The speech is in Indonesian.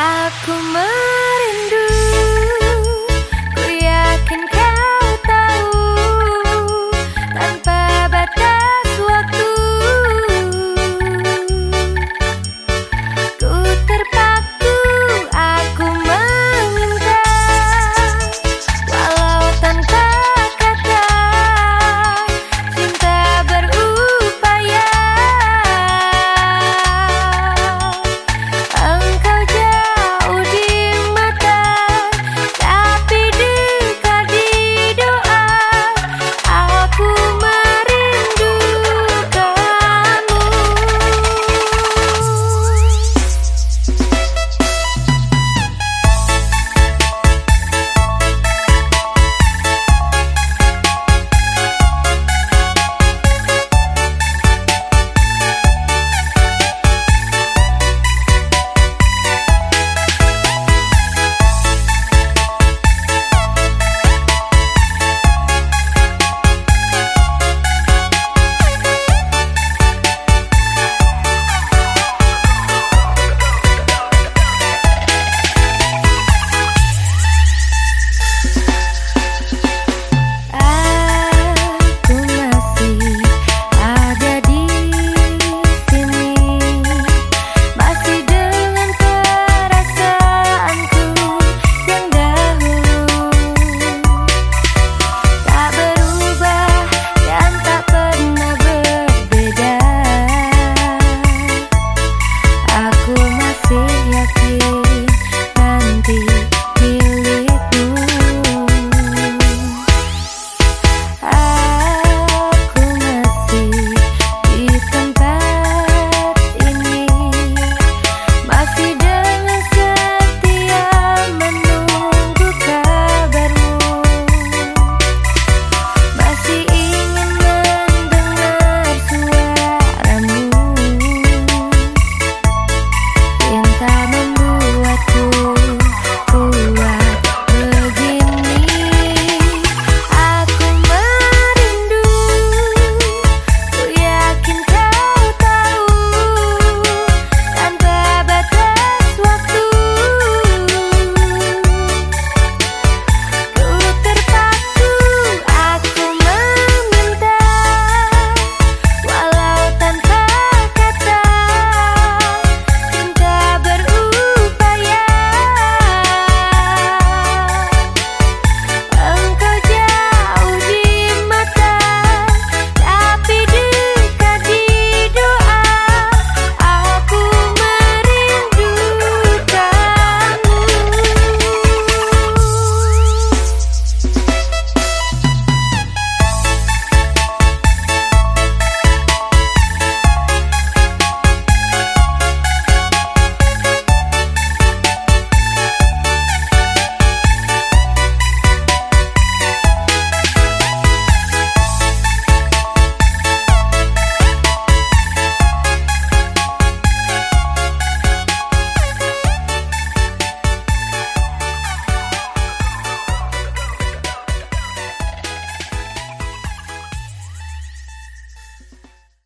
Aku men